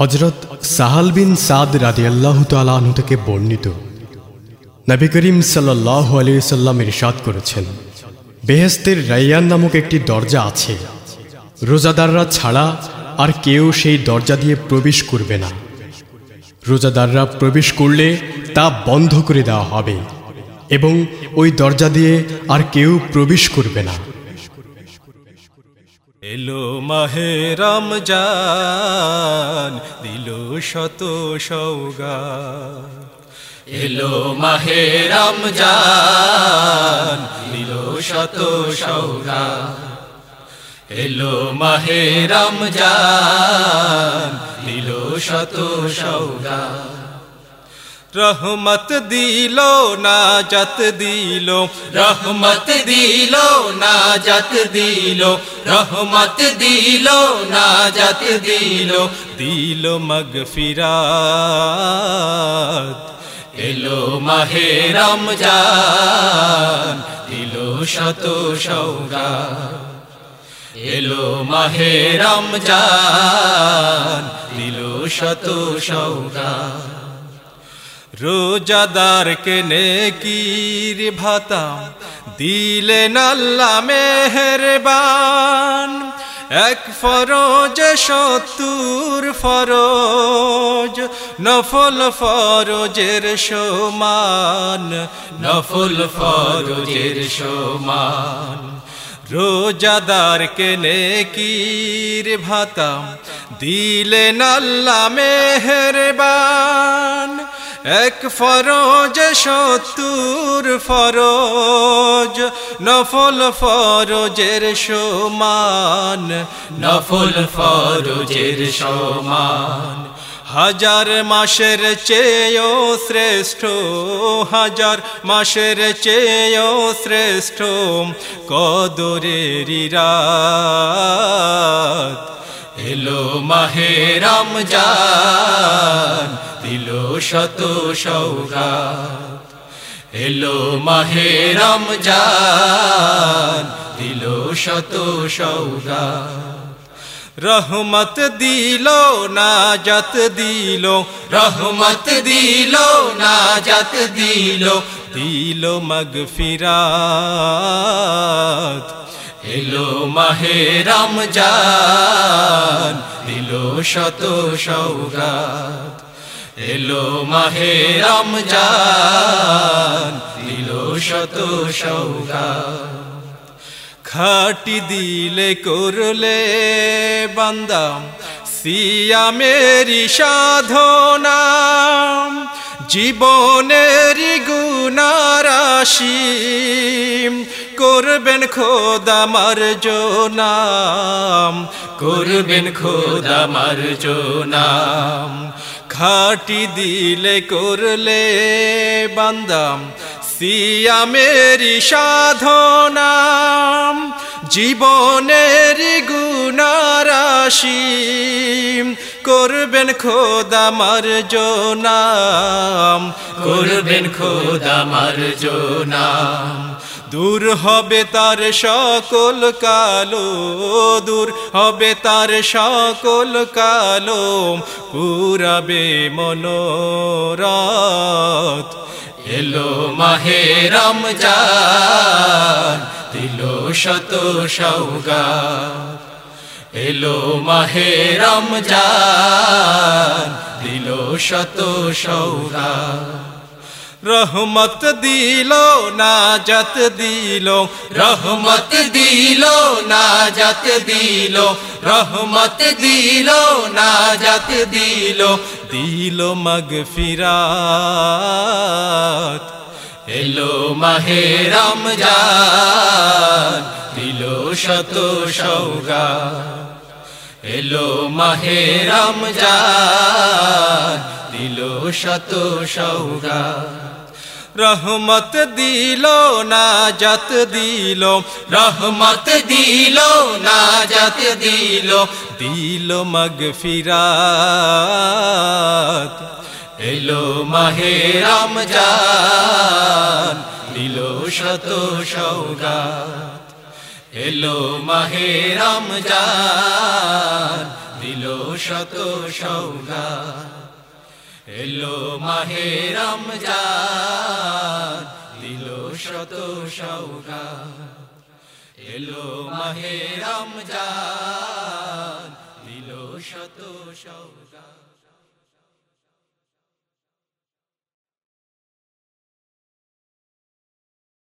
হজরত সাহাল বিন সাদ রাদি আল্লাহ তালু থেকে বর্ণিত। নবী করিম সাল্লাহ আলিয়াল্লাম ইরশাদ করেছেন বেহেস্তের রাইয়ান নামক একটি দরজা আছে। রোজাদাররা ছাড়া আর কেউ সেই দরজা দিয়ে প্রবেশ করবে না। রোজাদাররা প্রবেশ করলে তা বন্ধ করে দেওয়া হবে এবং ওই দরজা দিয়ে আর কেউ প্রবেশ করবে না। এলো মাহে রমজান, দিল শত সৌগা এলো মাহে রমজান, দিল শত সৌগা এলো মাহে রমজান, দিল শত সৌগা রহমত দিল না জত দিল। রহমত দিল না জত দিল। রহমত দিল না জত দিল। দিল মগ মগফিরাত। এলো মাহে রমজান। দিল শত সৌগা এলো মাহে রমজান। দিল শত সৌগা রোজাদারকে নেকির ভাতা? দিলেন আল্লাহ মেহরবান। এক ফরজ, সত্তর ফরজ। নফল ফরজের সমান, নফল ফরজের সমান। রোজাদারকে নেকির ভাতা? দিলেন আল্লাহ মেহরবান। এক ফরজ, সত্তর ফরজ। নফল ফরজের সমান, নফল ফরজের সমান। হাজার মাসের চেয়েও শ্রেষ্ঠ, হাজার মাসের চেয়েও শ্রেষ্ঠ কদরের রাত। এলো মাহে রমজান দিল শত সৌগাত। এলো মাহে রমজান, দিল শত সৌগাত। রহমত দিল না জত দিল, রহমত দিল না জত দিল দিল মগফিরাত। এলো মাহে রমজান, দিল শত সৌগাত। এলো মাহে রমজান দিল শত সৌগা খাটি দিলে করলে বান্দাম সিয়ামেরি সাধনা। জীবনের গুণারাশি করবেন খোদামার জোনাম, করবেন খোদামার জোনাম। খাটি দিলে করলে বান্দাম, সিয়ামেরি সাধনাম, জীবনের গুণারাশি করবেন খোদামার জোনাম করবেন খোদামার জোনাম দূর হবে তার সকল কালো দূর হবে তার সকল কালো পুরাবে মনোরাত এলো মাহে রমজান দিল শত সৌগাত এলো মাহে রমজান, দিল শত সৌগাত রহমত দিল না জত দিল, রহমত দিল না জত দিল, রহমত দিল না জত দিল দিল মগফিরাত। এলো মাহে রমজান, দিল শত সৌগাত এলো মাহে রমজান, দিল শত সৌগাত। রহমত দিল না জত দিল, রহমত দিল না জত দিল দিল মগফিরাত। এলো মাহে রমজান, দিল শত সৌগাত। এলো মাহে রমজান, দিল শত সৌগা এলো মাহে রমজান, দিল শত সৌগা এলো মাহে রমজান, দিল শত সৌগা